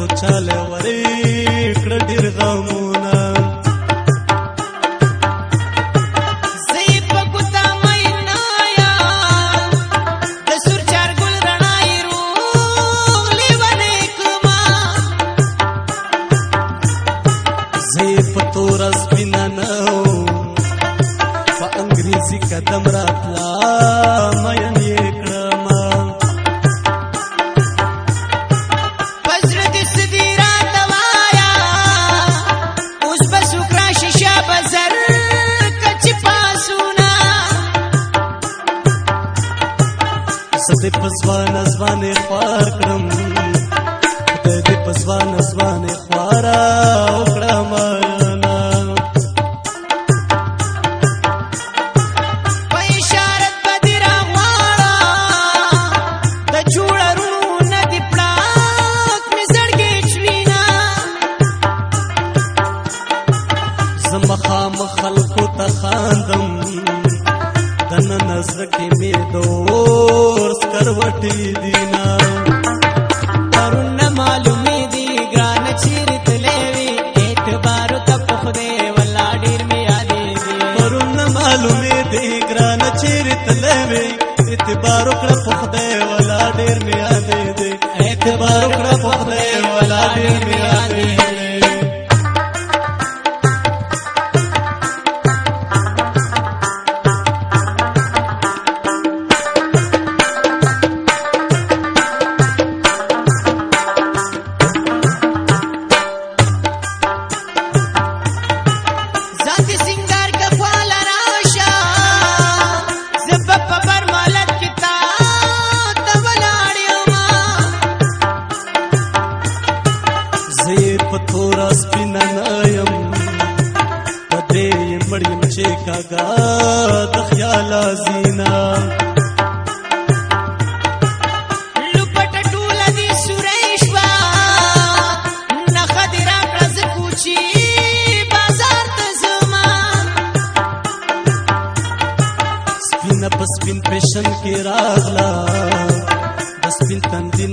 కొచ్చాలే వరే ఇక్కడ తిరుగుతాం پسوان ازوان خوار کړم خدای دې پسوان ازوان خوارا وکړم مخام خلقو تخاندم دن نظر کې مې دوه సర్వటి దినా مړیم چې کاګا د خیال زینا سپین پسپین پیشن کې راغلا د سپین تندین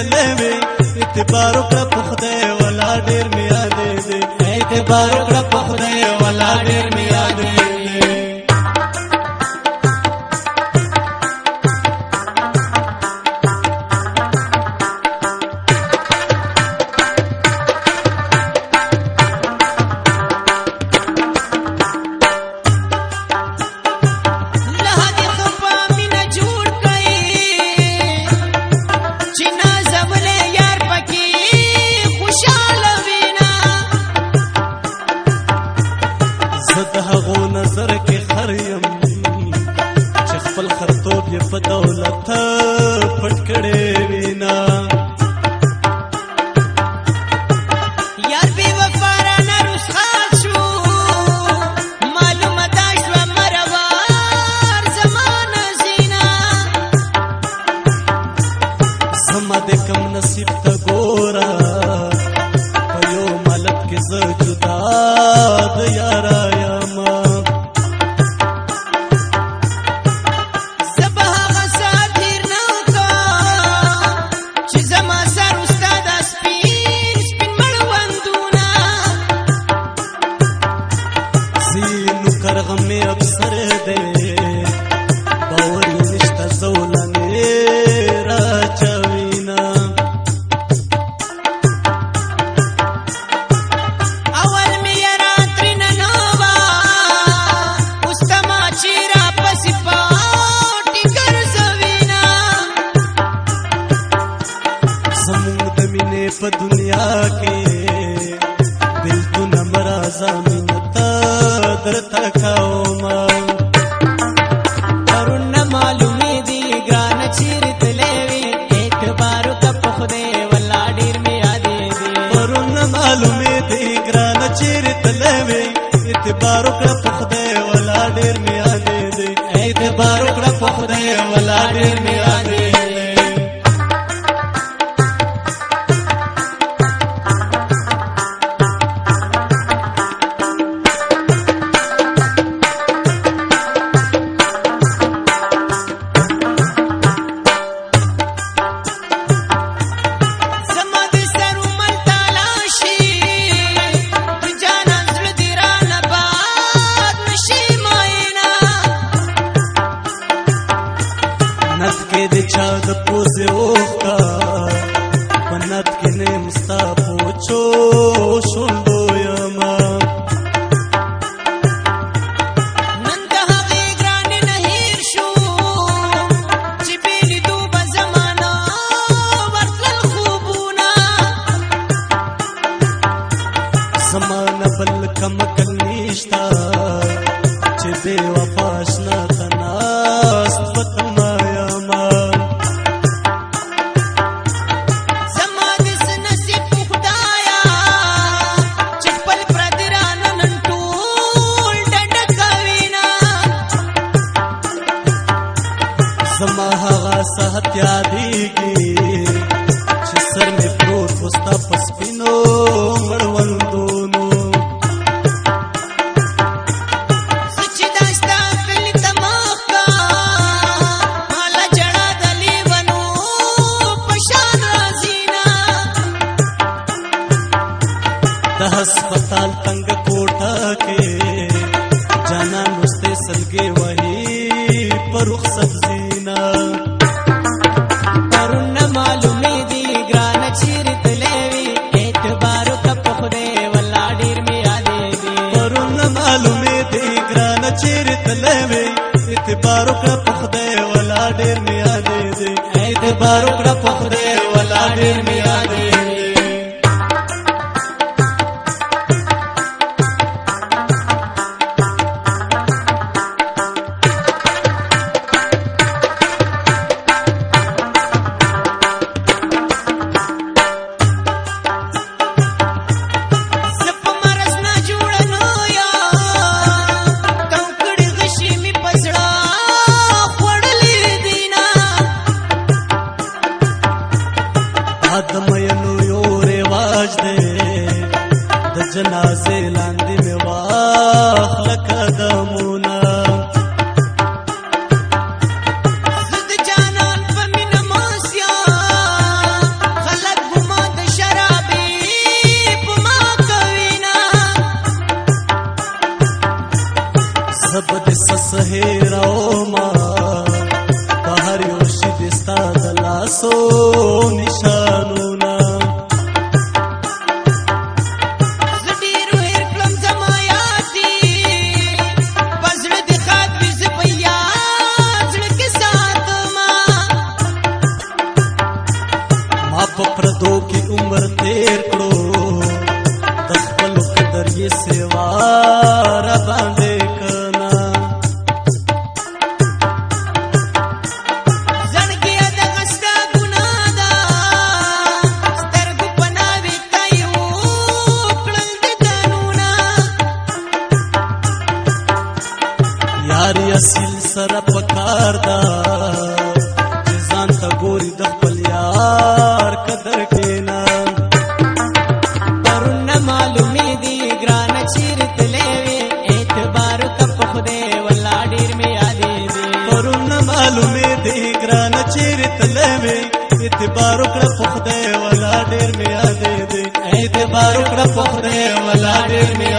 تللې وي اعتبار کړه په خدای ولا ډېر مې یادې دي اعتبار کړه په خدای लथ फटकड़े बिना دنیا تا खे बिल्कुलु মুস্তা পৌঁছো সুন্দর د هسپتال تنگ کوټه کې جانان مستې سلګي وهي پر رخصت زینا پرون معلومې دي ګران چیرې تلوي اعتبار ته په خدای ولا ډیر می یادې دي پرون معلومې دي ګران چیرې تلوي اعتبار ته په خدای ولا ډیر می یادې دي اعتبار ته په خدای ولا ډیر می هر اصل سره پکار دا ځان ته ګوري د خپل یار قدر کینا پرونه معلومی دی ګران چیر تلوي اعتبار ته په خوده ولا ډیر می یادې دی پرونه معلومی دی ګران چیر تلوي اعتبار کړه په خوده ولا ډیر می یادې دی اعتبار کړه په خوده ولا ډیر می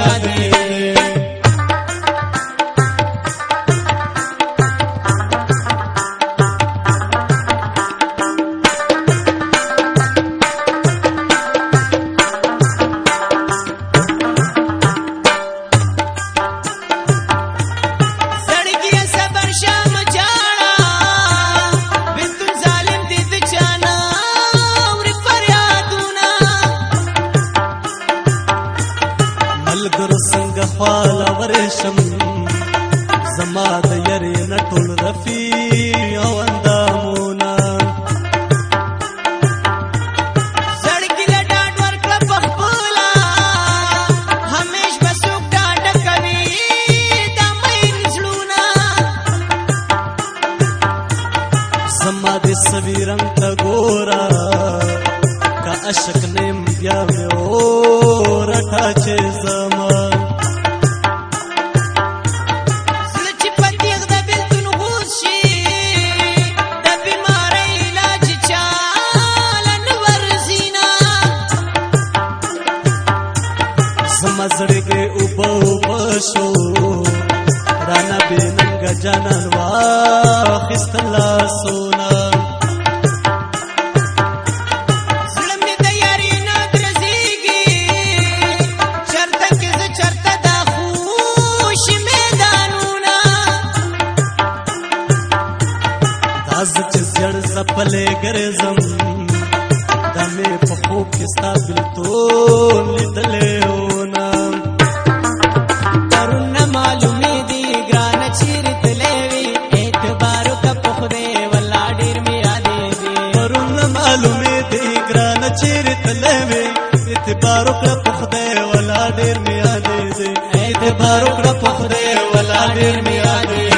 需要问。شو رانا بیننگا جانان واخست اللہ سونا از چې زړ سپلې ګرځم دمه په خوب کې ستا بلتون لیدلې باروک را په خدای ولا ډیر میادې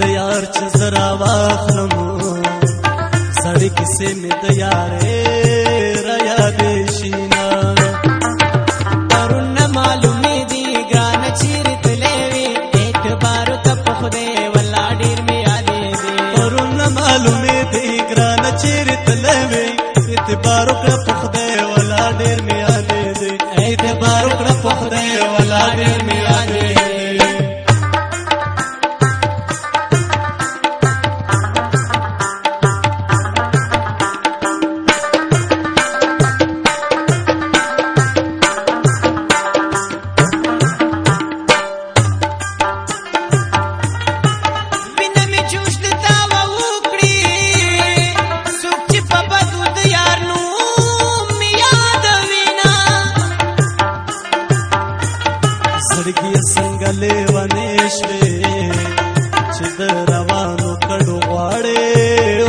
तयार छ जरा वाखलमो सड़क से में तैयार है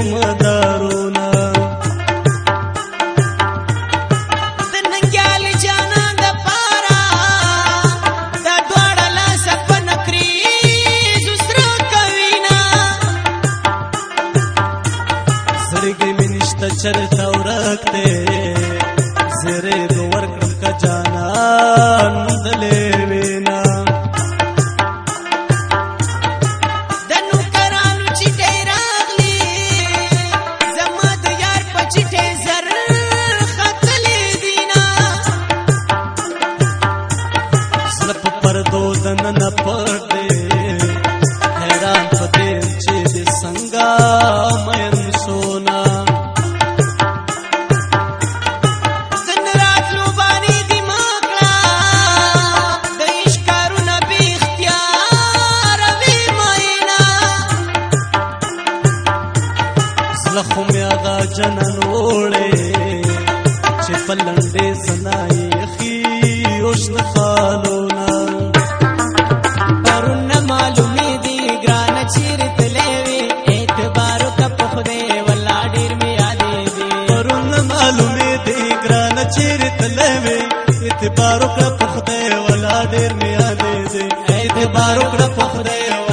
ಮದ وړې چې پلندې سنای خي اوس نه خالو نه پرونه معلومې دي ګران چیرې تلې وي اعتبار ته په دې ولا ډیر می یادې دي پرونه معلومې دي ګران چیرې تلې وي اعتبار ته په دې ولا ډیر می یادې دي اعتبار ته په دې